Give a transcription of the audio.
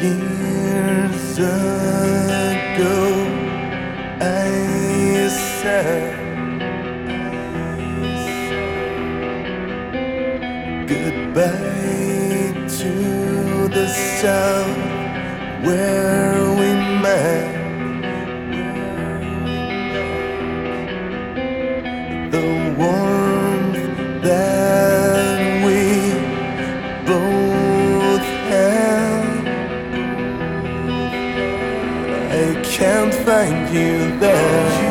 Years ago, I said goodbye to the south where we met. thank you that